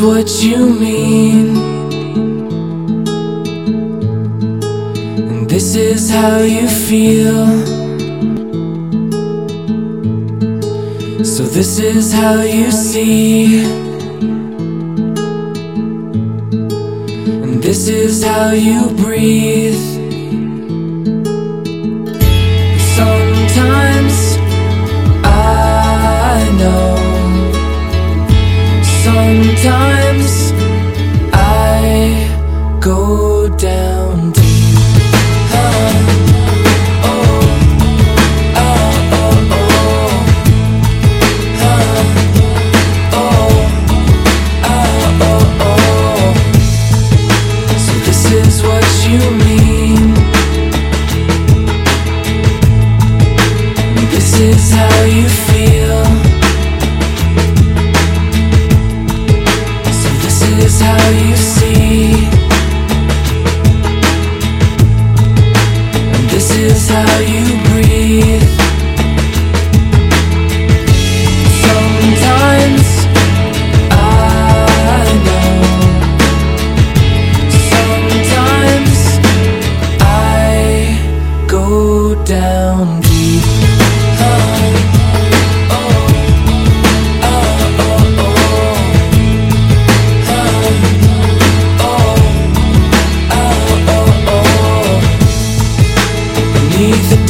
what you mean. And this is how you feel. So, this is how you see. And this is how you breathe. Sometimes I go down deep. Oh, oh, oh, oh, oh. Oh, oh, oh, oh. So this is what you mean. This is how you feel. Is how you see. And this is how you Beneath